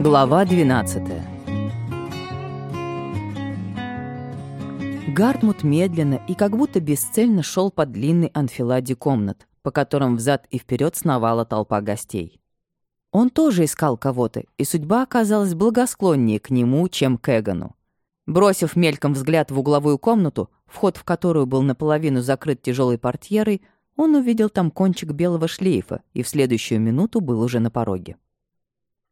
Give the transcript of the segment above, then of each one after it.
Глава 12 Гартмут медленно и как будто бесцельно шел по длинной анфиладе комнат, по которым взад и вперед сновала толпа гостей. Он тоже искал кого-то, и судьба оказалась благосклоннее к нему, чем к Эгону. Бросив мельком взгляд в угловую комнату, вход в которую был наполовину закрыт тяжелой портьерой, он увидел там кончик белого шлейфа и в следующую минуту был уже на пороге.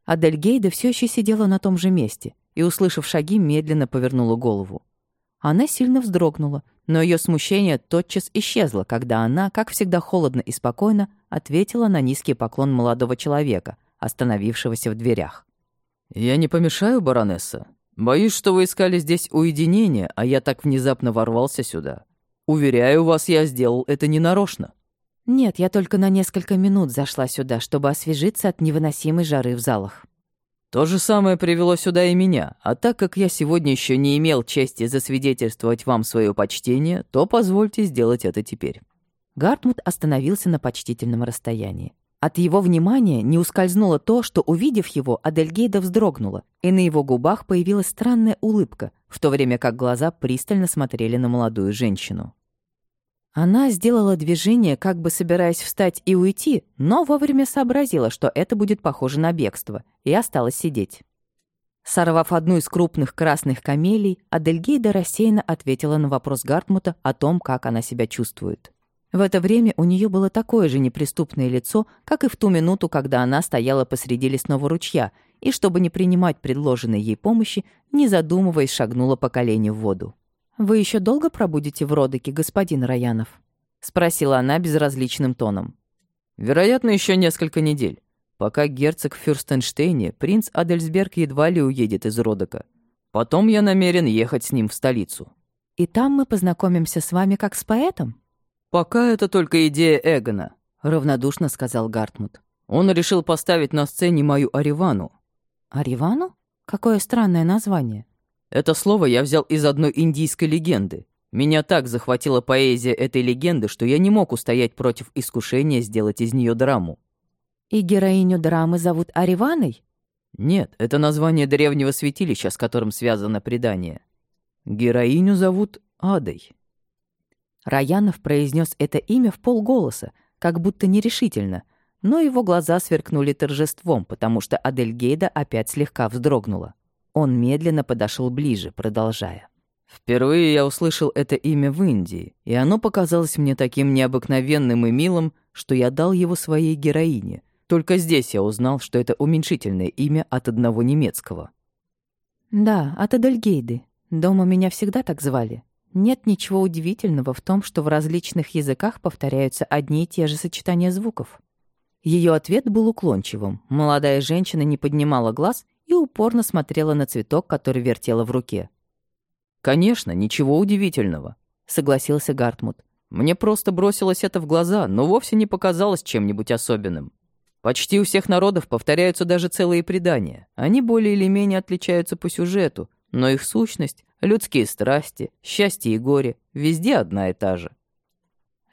Адельгейда все еще сидела на том же месте и, услышав шаги, медленно повернула голову. Она сильно вздрогнула, но ее смущение тотчас исчезло, когда она, как всегда холодно и спокойно, ответила на низкий поклон молодого человека, остановившегося в дверях. «Я не помешаю, баронесса? Боюсь, что вы искали здесь уединение, а я так внезапно ворвался сюда. Уверяю вас, я сделал это ненарочно». «Нет, я только на несколько минут зашла сюда, чтобы освежиться от невыносимой жары в залах». То же самое привело сюда и меня, а так как я сегодня еще не имел чести засвидетельствовать вам свое почтение, то позвольте сделать это теперь». Гартмут остановился на почтительном расстоянии. От его внимания не ускользнуло то, что, увидев его, Адельгейда вздрогнула, и на его губах появилась странная улыбка, в то время как глаза пристально смотрели на молодую женщину. Она сделала движение, как бы собираясь встать и уйти, но вовремя сообразила, что это будет похоже на бегство, и осталась сидеть. Сорвав одну из крупных красных камелий, Адельгейда рассеянно ответила на вопрос Гартмута о том, как она себя чувствует. В это время у нее было такое же неприступное лицо, как и в ту минуту, когда она стояла посреди лесного ручья и, чтобы не принимать предложенной ей помощи, не задумываясь, шагнула по колени в воду. «Вы еще долго пробудете в Родоке, господин Раянов?» — спросила она безразличным тоном. «Вероятно, еще несколько недель. Пока герцог в Фюрстенштейне, принц Адельсберг едва ли уедет из Родока. Потом я намерен ехать с ним в столицу». «И там мы познакомимся с вами как с поэтом?» «Пока это только идея Эгона», — равнодушно сказал Гартмут. «Он решил поставить на сцене мою Аривану». «Аривану? Какое странное название». Это слово я взял из одной индийской легенды. Меня так захватила поэзия этой легенды, что я не мог устоять против искушения сделать из нее драму. И героиню драмы зовут Ариваной? Нет, это название древнего святилища, с которым связано предание. Героиню зовут Адой. Раянов произнес это имя в полголоса, как будто нерешительно, но его глаза сверкнули торжеством, потому что Адельгейда опять слегка вздрогнула. Он медленно подошел ближе, продолжая. «Впервые я услышал это имя в Индии, и оно показалось мне таким необыкновенным и милым, что я дал его своей героине. Только здесь я узнал, что это уменьшительное имя от одного немецкого». «Да, от Адельгейды. Дома меня всегда так звали. Нет ничего удивительного в том, что в различных языках повторяются одни и те же сочетания звуков». Ее ответ был уклончивым. Молодая женщина не поднимала глаз упорно смотрела на цветок, который вертела в руке. «Конечно, ничего удивительного», — согласился Гартмут. «Мне просто бросилось это в глаза, но вовсе не показалось чем-нибудь особенным. Почти у всех народов повторяются даже целые предания. Они более или менее отличаются по сюжету, но их сущность, людские страсти, счастье и горе — везде одна и та же.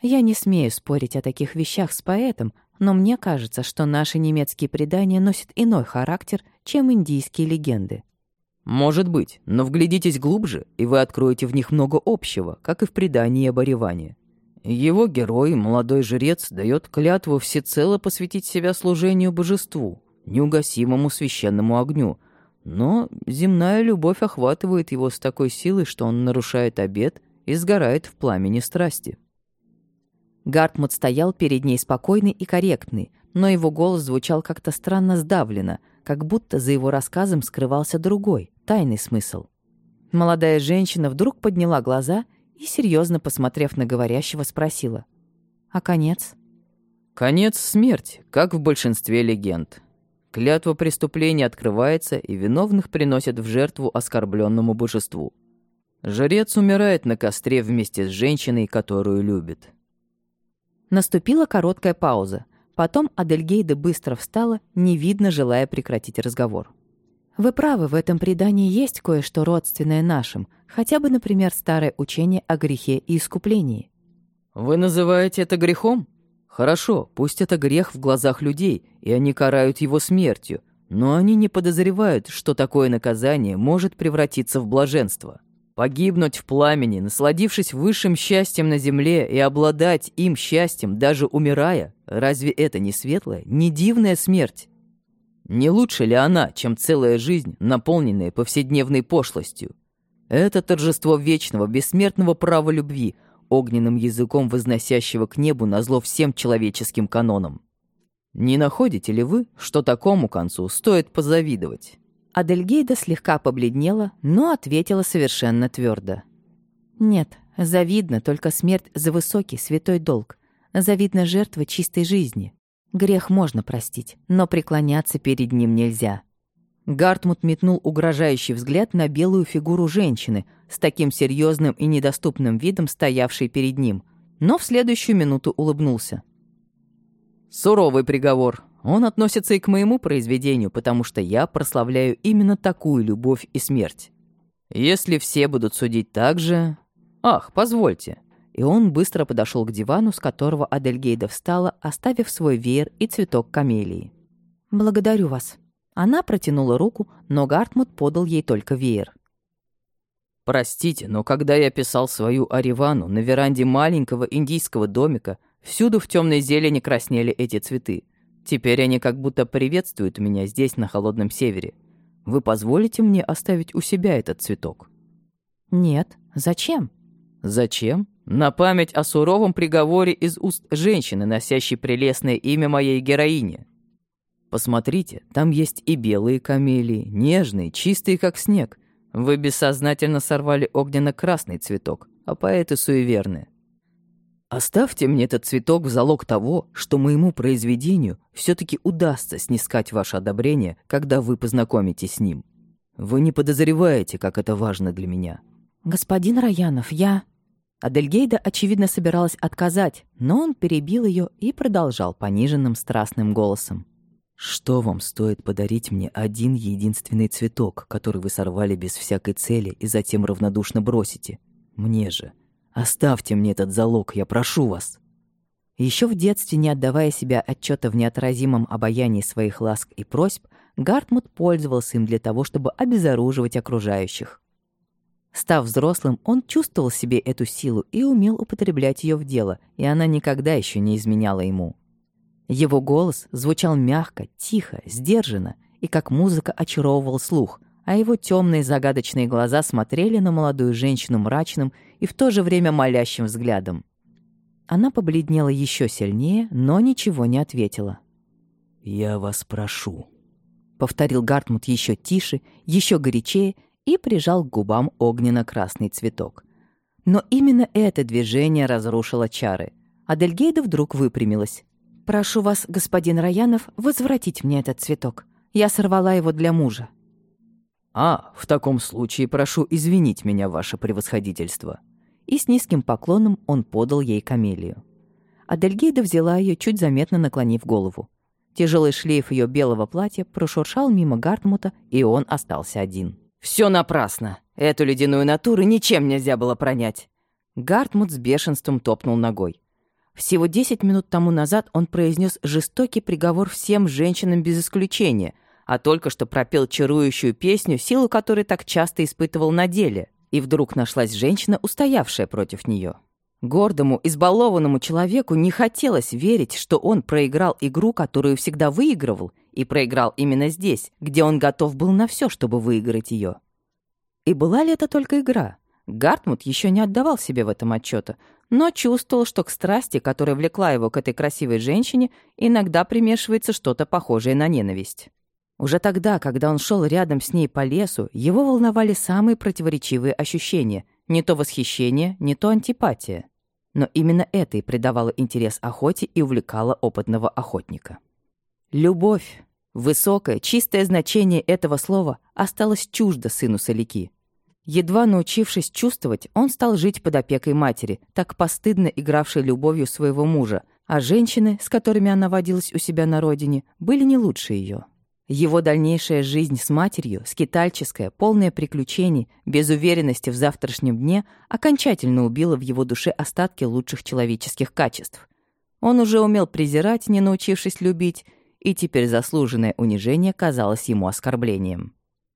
Я не смею спорить о таких вещах с поэтом, но мне кажется, что наши немецкие предания носят иной характер, чем индийские легенды. Может быть, но вглядитесь глубже, и вы откроете в них много общего, как и в предании об Ореване. Его герой, молодой жрец, дает клятву всецело посвятить себя служению божеству, неугасимому священному огню, но земная любовь охватывает его с такой силой, что он нарушает обет и сгорает в пламени страсти. Гартмут стоял перед ней спокойный и корректный, но его голос звучал как-то странно сдавленно, как будто за его рассказом скрывался другой, тайный смысл. Молодая женщина вдруг подняла глаза и, серьезно посмотрев на говорящего, спросила. «А конец?» «Конец — смерть, как в большинстве легенд. Клятва преступления открывается, и виновных приносят в жертву оскорбленному божеству. Жрец умирает на костре вместе с женщиной, которую любит. Наступила короткая пауза. Потом Адельгейда быстро встала, не видно, желая прекратить разговор. «Вы правы, в этом предании есть кое-что родственное нашим, хотя бы, например, старое учение о грехе и искуплении». «Вы называете это грехом? Хорошо, пусть это грех в глазах людей, и они карают его смертью, Но они не подозревают, что такое наказание может превратиться в блаженство. Погибнуть в пламени, насладившись высшим счастьем на земле и обладать им счастьем, даже умирая, разве это не светлая, не дивная смерть? Не лучше ли она, чем целая жизнь, наполненная повседневной пошлостью? Это торжество вечного, бессмертного права любви, огненным языком возносящего к небу назло всем человеческим канонам. Не находите ли вы, что такому концу стоит позавидовать? Адельгейда слегка побледнела, но ответила совершенно твердо. «Нет, завидно только смерть за высокий святой долг. Завидна жертва чистой жизни. Грех можно простить, но преклоняться перед ним нельзя». Гартмут метнул угрожающий взгляд на белую фигуру женщины с таким серьезным и недоступным видом, стоявшей перед ним, но в следующую минуту улыбнулся. «Суровый приговор, он относится и к моему произведению, потому что я прославляю именно такую любовь и смерть. Если все будут судить так же... Ах, позвольте. И он быстро подошел к дивану, с которого Адельгейда встала, оставив свой веер и цветок камелии. «Благодарю вас». Она протянула руку, но Гартмут подал ей только веер. «Простите, но когда я писал свою Аривану на веранде маленького индийского домика, всюду в темной зелени краснели эти цветы. Теперь они как будто приветствуют меня здесь, на холодном севере. Вы позволите мне оставить у себя этот цветок?» «Нет. Зачем?» «Зачем? На память о суровом приговоре из уст женщины, носящей прелестное имя моей героини. Посмотрите, там есть и белые камелии, нежные, чистые, как снег. Вы бессознательно сорвали огненно-красный цветок, а поэты суеверные. Оставьте мне этот цветок в залог того, что моему произведению все таки удастся снискать ваше одобрение, когда вы познакомитесь с ним. Вы не подозреваете, как это важно для меня. Господин Раянов, я... Адельгейда, очевидно, собиралась отказать, но он перебил ее и продолжал пониженным страстным голосом. «Что вам стоит подарить мне один единственный цветок, который вы сорвали без всякой цели и затем равнодушно бросите? Мне же. Оставьте мне этот залог, я прошу вас». Еще в детстве, не отдавая себя отчета в неотразимом обаянии своих ласк и просьб, Гартмут пользовался им для того, чтобы обезоруживать окружающих. Став взрослым, он чувствовал себе эту силу и умел употреблять ее в дело, и она никогда еще не изменяла ему. Его голос звучал мягко, тихо, сдержанно, и как музыка очаровывал слух, а его темные загадочные глаза смотрели на молодую женщину мрачным и в то же время молящим взглядом. Она побледнела еще сильнее, но ничего не ответила. «Я вас прошу», — повторил Гартмут еще тише, еще горячее и прижал к губам огненно-красный цветок. Но именно это движение разрушило чары. Адельгейда вдруг выпрямилась. «Прошу вас, господин Раянов, возвратить мне этот цветок. Я сорвала его для мужа». «А, в таком случае прошу извинить меня, ваше превосходительство». И с низким поклоном он подал ей камелию. Адельгейда взяла ее, чуть заметно наклонив голову. Тяжелый шлейф ее белого платья прошуршал мимо Гартмута, и он остался один. Все напрасно. Эту ледяную натуру ничем нельзя было пронять». Гартмут с бешенством топнул ногой. Всего десять минут тому назад он произнес жестокий приговор всем женщинам без исключения — а только что пропел чарующую песню, силу которой так часто испытывал на деле. И вдруг нашлась женщина, устоявшая против нее. Гордому, избалованному человеку не хотелось верить, что он проиграл игру, которую всегда выигрывал, и проиграл именно здесь, где он готов был на все, чтобы выиграть ее. И была ли это только игра? Гартмут еще не отдавал себе в этом отчета, но чувствовал, что к страсти, которая влекла его к этой красивой женщине, иногда примешивается что-то похожее на ненависть. Уже тогда, когда он шел рядом с ней по лесу, его волновали самые противоречивые ощущения, не то восхищение, не то антипатия. Но именно это и придавало интерес охоте и увлекало опытного охотника. Любовь, высокое, чистое значение этого слова осталось чуждо сыну Соляки. Едва научившись чувствовать, он стал жить под опекой матери, так постыдно игравшей любовью своего мужа, а женщины, с которыми она водилась у себя на родине, были не лучше ее. Его дальнейшая жизнь с матерью, скитальческая, полная приключений, без уверенности в завтрашнем дне, окончательно убила в его душе остатки лучших человеческих качеств. Он уже умел презирать, не научившись любить, и теперь заслуженное унижение казалось ему оскорблением.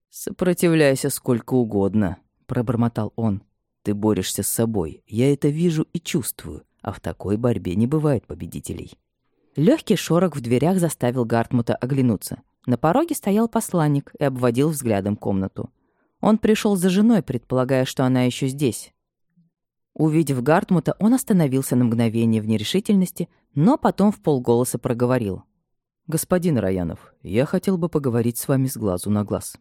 «Сопротивляйся сколько угодно», — пробормотал он. «Ты борешься с собой, я это вижу и чувствую, а в такой борьбе не бывает победителей». Легкий шорох в дверях заставил Гартмута оглянуться. На пороге стоял посланник и обводил взглядом комнату. Он пришел за женой, предполагая, что она еще здесь. Увидев Гартмута, он остановился на мгновение в нерешительности, но потом в полголоса проговорил. «Господин Раянов, я хотел бы поговорить с вами с глазу на глаз».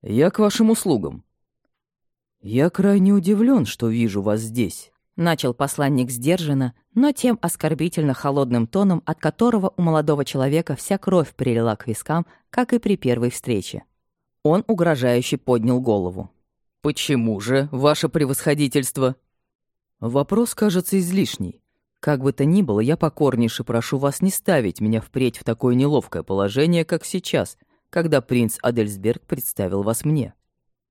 «Я к вашим услугам». «Я крайне удивлен, что вижу вас здесь», — начал посланник сдержанно, но тем оскорбительно холодным тоном, от которого у молодого человека вся кровь прилила к вискам, как и при первой встрече. Он угрожающе поднял голову. «Почему же, ваше превосходительство?» «Вопрос кажется излишний. Как бы то ни было, я покорнейше прошу вас не ставить меня впредь в такое неловкое положение, как сейчас, когда принц Адельсберг представил вас мне».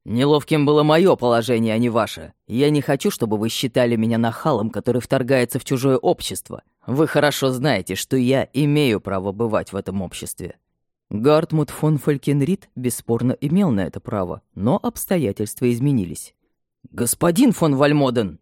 «Неловким было мое положение, а не ваше. Я не хочу, чтобы вы считали меня нахалом, который вторгается в чужое общество. Вы хорошо знаете, что я имею право бывать в этом обществе. Гартмут фон Фалькенрид бесспорно имел на это право, но обстоятельства изменились. «Господин фон Вальмоден!»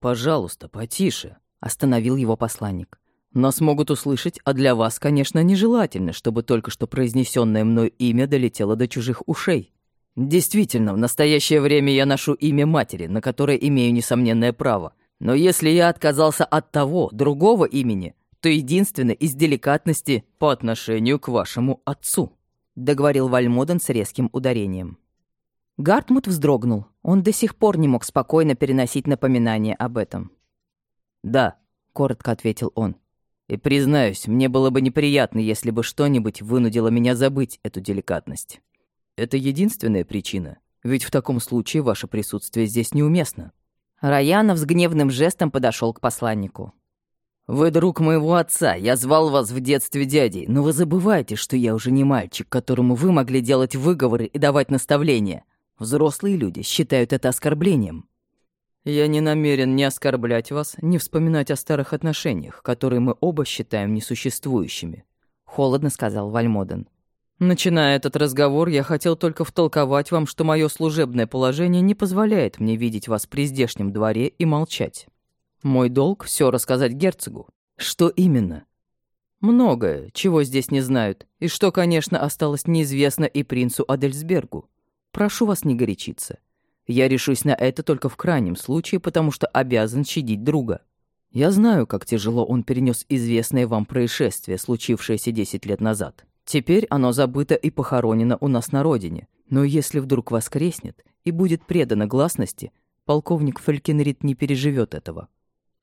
«Пожалуйста, потише», — остановил его посланник. «Нас могут услышать, а для вас, конечно, нежелательно, чтобы только что произнесенное мной имя долетело до чужих ушей. Действительно, в настоящее время я ношу имя матери, на которое имею несомненное право. Но если я отказался от того, другого имени, то единственно из деликатности по отношению к вашему отцу», — договорил Вальмоден с резким ударением. Гартмут вздрогнул. Он до сих пор не мог спокойно переносить напоминания об этом. «Да», — коротко ответил он. «И признаюсь, мне было бы неприятно, если бы что-нибудь вынудило меня забыть эту деликатность. Это единственная причина, ведь в таком случае ваше присутствие здесь неуместно». Раянов с гневным жестом подошел к посланнику. «Вы друг моего отца, я звал вас в детстве дядей, но вы забываете, что я уже не мальчик, которому вы могли делать выговоры и давать наставления. Взрослые люди считают это оскорблением». «Я не намерен ни оскорблять вас, ни вспоминать о старых отношениях, которые мы оба считаем несуществующими», — холодно сказал Вальмоден. «Начиная этот разговор, я хотел только втолковать вам, что мое служебное положение не позволяет мне видеть вас при здешнем дворе и молчать». Мой долг все рассказать герцогу. Что именно? Многое, чего здесь не знают, и что, конечно, осталось неизвестно и принцу Адельсбергу. Прошу вас не горячиться. Я решусь на это только в крайнем случае, потому что обязан щадить друга. Я знаю, как тяжело он перенес известное вам происшествие, случившееся десять лет назад. Теперь оно забыто и похоронено у нас на родине. Но если вдруг воскреснет и будет предано гласности, полковник Фелькенрид не переживет этого.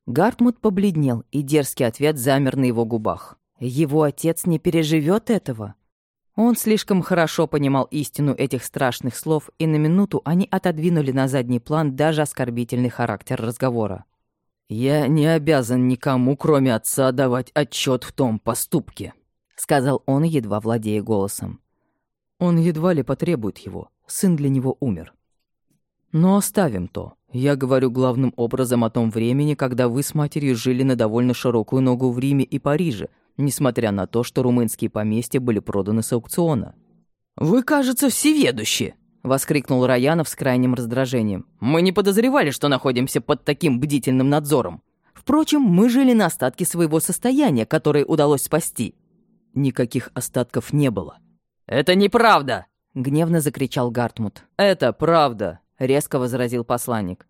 Гартмут побледнел, и дерзкий ответ замер на его губах. Его отец не переживет этого? Он слишком хорошо понимал истину этих страшных слов, и на минуту они отодвинули на задний план даже оскорбительный характер разговора. «Я не обязан никому, кроме отца, давать отчет в том поступке», — сказал он, едва владея голосом. «Он едва ли потребует его. Сын для него умер. Но оставим то. Я говорю главным образом о том времени, когда вы с матерью жили на довольно широкую ногу в Риме и Париже, несмотря на то, что румынские поместья были проданы с аукциона. «Вы, кажется, всеведущи!» — воскликнул Раянов с крайним раздражением. «Мы не подозревали, что находимся под таким бдительным надзором. Впрочем, мы жили на остатке своего состояния, которое удалось спасти». Никаких остатков не было. «Это неправда!» — гневно закричал Гартмут. «Это правда!» резко возразил посланник.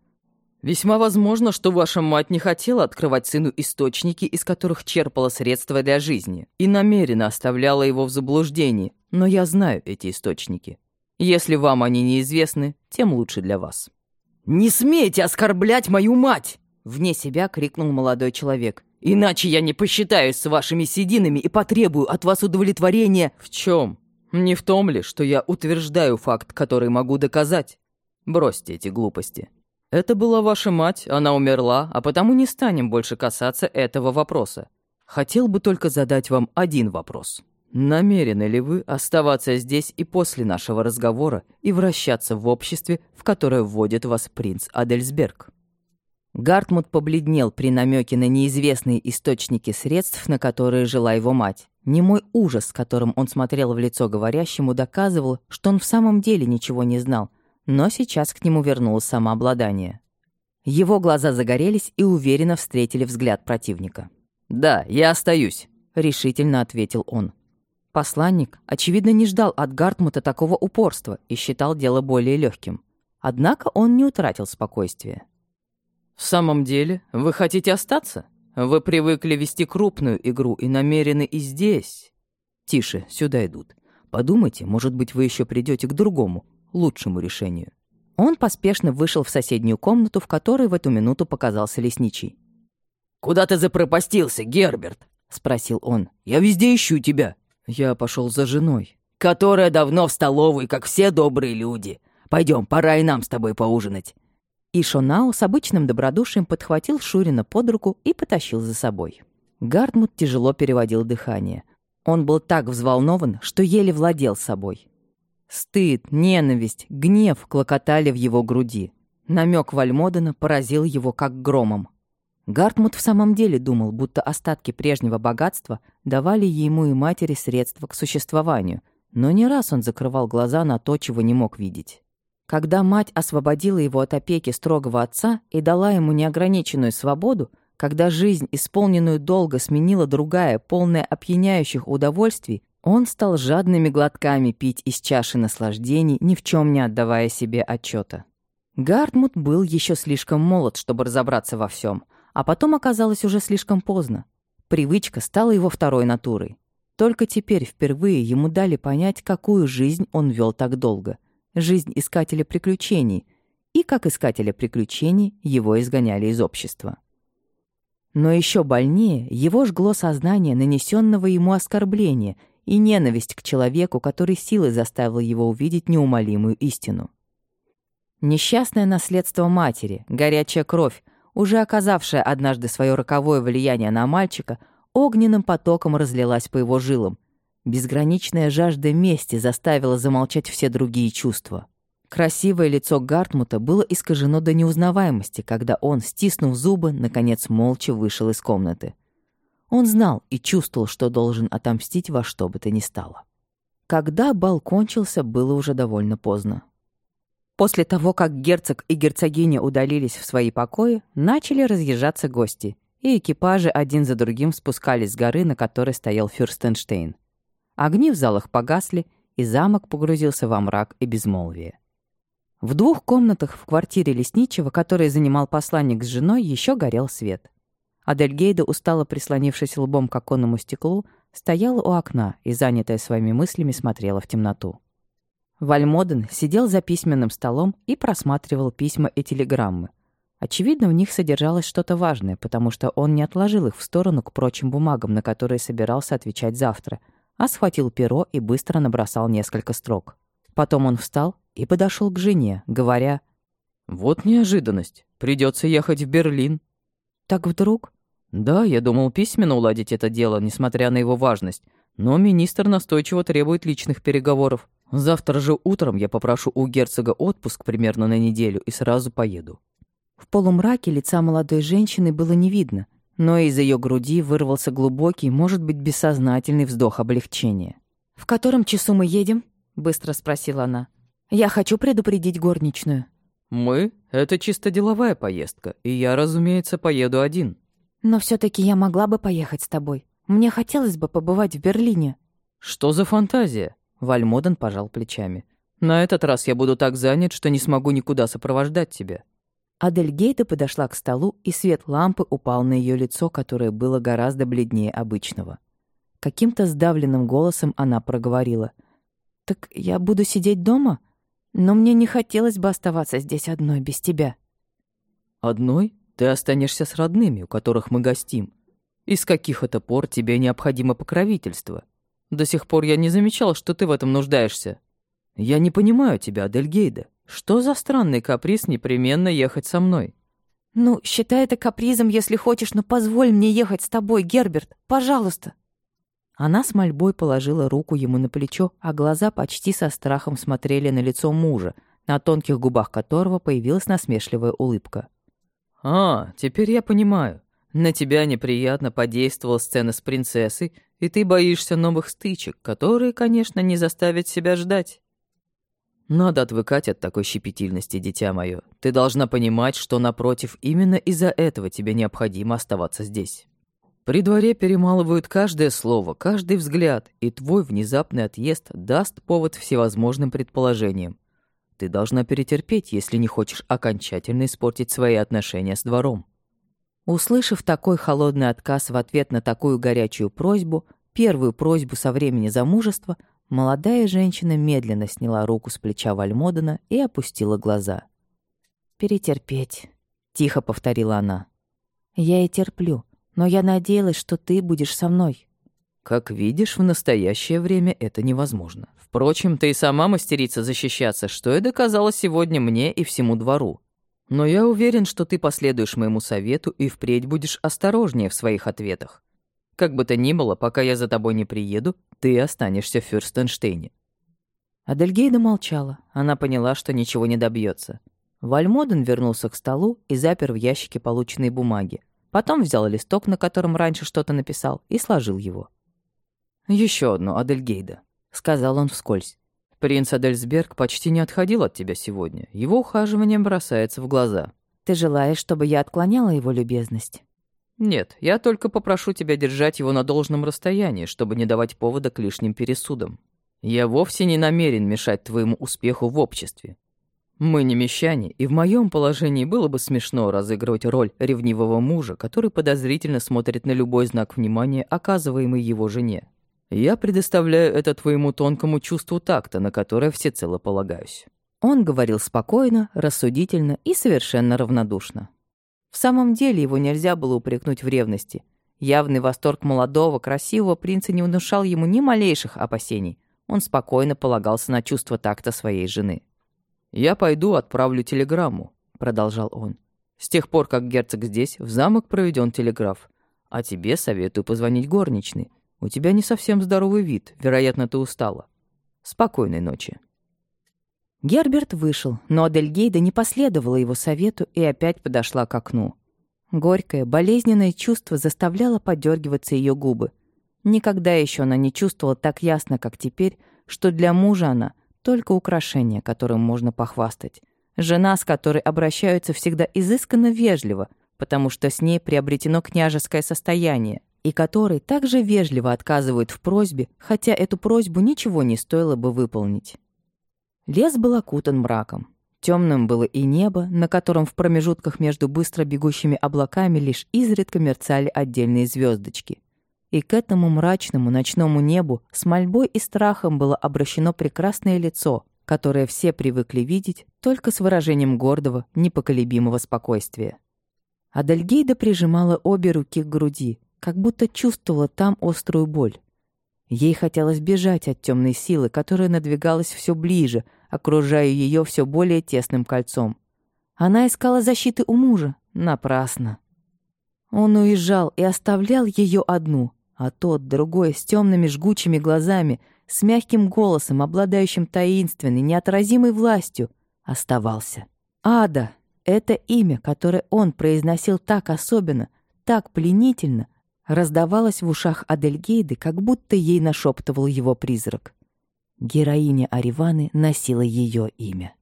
«Весьма возможно, что ваша мать не хотела открывать сыну источники, из которых черпала средства для жизни, и намеренно оставляла его в заблуждении, но я знаю эти источники. Если вам они неизвестны, тем лучше для вас». «Не смейте оскорблять мою мать!» Вне себя крикнул молодой человек. «Иначе я не посчитаюсь с вашими сединами и потребую от вас удовлетворения...» «В чем? Не в том ли, что я утверждаю факт, который могу доказать?» Бросьте эти глупости. Это была ваша мать, она умерла, а потому не станем больше касаться этого вопроса. Хотел бы только задать вам один вопрос. Намерены ли вы оставаться здесь и после нашего разговора и вращаться в обществе, в которое вводит вас принц Адельсберг?» Гартмут побледнел при намеке на неизвестные источники средств, на которые жила его мать, Немой ужас, с которым он смотрел в лицо говорящему, доказывал, что он в самом деле ничего не знал, но сейчас к нему вернулось самообладание. Его глаза загорелись и уверенно встретили взгляд противника. «Да, я остаюсь», — решительно ответил он. Посланник, очевидно, не ждал от Гартмута такого упорства и считал дело более легким. Однако он не утратил спокойствия. «В самом деле, вы хотите остаться? Вы привыкли вести крупную игру и намерены и здесь...» «Тише, сюда идут. Подумайте, может быть, вы еще придете к другому, лучшему решению». Он поспешно вышел в соседнюю комнату, в которой в эту минуту показался лесничий. «Куда ты запропастился, Герберт?» — спросил он. «Я везде ищу тебя». Я пошел за женой. «Которая давно в столовой, как все добрые люди. Пойдем, пора и нам с тобой поужинать». И Шонау с обычным добродушием подхватил Шурина под руку и потащил за собой. Гартмут тяжело переводил дыхание. Он был так взволнован, что еле владел собой. Стыд, ненависть, гнев клокотали в его груди. Намек Вальмодена поразил его как громом. Гартмут в самом деле думал, будто остатки прежнего богатства давали ему и матери средства к существованию, но не раз он закрывал глаза на то, чего не мог видеть. Когда мать освободила его от опеки строгого отца и дала ему неограниченную свободу, когда жизнь, исполненную долго, сменила другая, полная опьяняющих удовольствий, он стал жадными глотками пить из чаши наслаждений, ни в чем не отдавая себе отчета. Гартмут был еще слишком молод, чтобы разобраться во всем, а потом оказалось уже слишком поздно. Привычка стала его второй натурой. Только теперь впервые ему дали понять, какую жизнь он вел так долго. Жизнь искателя приключений. И как искателя приключений его изгоняли из общества. Но еще больнее его жгло сознание нанесенного ему оскорбления — и ненависть к человеку, который силой заставил его увидеть неумолимую истину. Несчастное наследство матери, горячая кровь, уже оказавшая однажды свое роковое влияние на мальчика, огненным потоком разлилась по его жилам. Безграничная жажда мести заставила замолчать все другие чувства. Красивое лицо Гартмута было искажено до неузнаваемости, когда он, стиснув зубы, наконец молча вышел из комнаты. Он знал и чувствовал, что должен отомстить во что бы то ни стало. Когда бал кончился, было уже довольно поздно. После того, как герцог и герцогиня удалились в свои покои, начали разъезжаться гости, и экипажи один за другим спускались с горы, на которой стоял Фюрстенштейн. Огни в залах погасли, и замок погрузился во мрак и безмолвие. В двух комнатах в квартире лесничего, который занимал посланник с женой, еще горел свет. Адельгейда, устало прислонившись лбом к оконному стеклу, стояла у окна и, занятая своими мыслями, смотрела в темноту. Вальмоден сидел за письменным столом и просматривал письма и телеграммы. Очевидно, в них содержалось что-то важное, потому что он не отложил их в сторону к прочим бумагам, на которые собирался отвечать завтра, а схватил перо и быстро набросал несколько строк. Потом он встал и подошел к жене, говоря, «Вот неожиданность. Придется ехать в Берлин. «Так вдруг?» «Да, я думал письменно уладить это дело, несмотря на его важность. Но министр настойчиво требует личных переговоров. Завтра же утром я попрошу у герцога отпуск примерно на неделю и сразу поеду». В полумраке лица молодой женщины было не видно, но из ее груди вырвался глубокий, может быть, бессознательный вздох облегчения. «В котором часу мы едем?» — быстро спросила она. «Я хочу предупредить горничную». «Мы? Это чисто деловая поездка, и я, разумеется, поеду один». «Но все таки я могла бы поехать с тобой. Мне хотелось бы побывать в Берлине». «Что за фантазия?» Вальмоден пожал плечами. «На этот раз я буду так занят, что не смогу никуда сопровождать тебя». Адельгейда подошла к столу, и свет лампы упал на ее лицо, которое было гораздо бледнее обычного. Каким-то сдавленным голосом она проговорила. «Так я буду сидеть дома?» Но мне не хотелось бы оставаться здесь одной, без тебя». «Одной? Ты останешься с родными, у которых мы гостим. Из каких это пор тебе необходимо покровительство? До сих пор я не замечал, что ты в этом нуждаешься. Я не понимаю тебя, Адельгейда. Что за странный каприз непременно ехать со мной?» «Ну, считай это капризом, если хочешь, но позволь мне ехать с тобой, Герберт, пожалуйста». Она с мольбой положила руку ему на плечо, а глаза почти со страхом смотрели на лицо мужа, на тонких губах которого появилась насмешливая улыбка. «А, теперь я понимаю. На тебя неприятно подействовала сцена с принцессой, и ты боишься новых стычек, которые, конечно, не заставят себя ждать. Надо отвыкать от такой щепетильности, дитя мое. Ты должна понимать, что, напротив, именно из-за этого тебе необходимо оставаться здесь. При дворе перемалывают каждое слово, каждый взгляд, и твой внезапный отъезд даст повод всевозможным предположениям. Ты должна перетерпеть, если не хочешь окончательно испортить свои отношения с двором. Услышав такой холодный отказ в ответ на такую горячую просьбу, первую просьбу со времени замужества, молодая женщина медленно сняла руку с плеча Вальмодена и опустила глаза. «Перетерпеть», — тихо повторила она. «Я и терплю, но я надеялась, что ты будешь со мной». «Как видишь, в настоящее время это невозможно. Впрочем, ты и сама мастерица защищаться, что и доказала сегодня мне и всему двору. Но я уверен, что ты последуешь моему совету и впредь будешь осторожнее в своих ответах. Как бы то ни было, пока я за тобой не приеду, ты останешься в Фюрстенштейне». Адельгейда молчала. Она поняла, что ничего не добьется. Вальмоден вернулся к столу и запер в ящике полученные бумаги. Потом взял листок, на котором раньше что-то написал, и сложил его. Еще одно, Адельгейда», — сказал он вскользь. Принц Адельсберг почти не отходил от тебя сегодня. Его ухаживание бросается в глаза. Ты желаешь, чтобы я отклоняла его любезность? Нет, я только попрошу тебя держать его на должном расстоянии, чтобы не давать повода к лишним пересудам. Я вовсе не намерен мешать твоему успеху в обществе. Мы не мещане, и в моем положении было бы смешно разыгрывать роль ревнивого мужа, который подозрительно смотрит на любой знак внимания, оказываемый его жене. Я предоставляю это твоему тонкому чувству такта, на которое всецело полагаюсь». Он говорил спокойно, рассудительно и совершенно равнодушно. В самом деле его нельзя было упрекнуть в ревности. Явный восторг молодого, красивого принца не внушал ему ни малейших опасений. Он спокойно полагался на чувство такта своей жены. «Я пойду отправлю телеграмму», — продолжал он. «С тех пор, как герцог здесь, в замок проведен телеграф. А тебе советую позвонить горничной. У тебя не совсем здоровый вид, вероятно, ты устала. Спокойной ночи». Герберт вышел, но Адельгейда не последовала его совету и опять подошла к окну. Горькое, болезненное чувство заставляло подергиваться ее губы. Никогда еще она не чувствовала так ясно, как теперь, что для мужа она — только украшение, которым можно похвастать. Жена, с которой обращаются всегда изысканно вежливо, потому что с ней приобретено княжеское состояние, и который также вежливо отказывают в просьбе, хотя эту просьбу ничего не стоило бы выполнить. Лес был окутан мраком. Темным было и небо, на котором в промежутках между быстро бегущими облаками лишь изредка мерцали отдельные звездочки. И к этому мрачному ночному небу с мольбой и страхом было обращено прекрасное лицо, которое все привыкли видеть только с выражением гордого, непоколебимого спокойствия. Адальгейда прижимала обе руки к груди, как будто чувствовала там острую боль. Ей хотелось бежать от темной силы, которая надвигалась все ближе, окружая ее все более тесным кольцом. Она искала защиты у мужа. Напрасно. Он уезжал и оставлял ее одну, а тот, другой, с темными жгучими глазами, с мягким голосом, обладающим таинственной, неотразимой властью, оставался. Ада — это имя, которое он произносил так особенно, так пленительно, раздавалось в ушах Адельгейды, как будто ей нашептывал его призрак. Героиня Ариваны носила ее имя.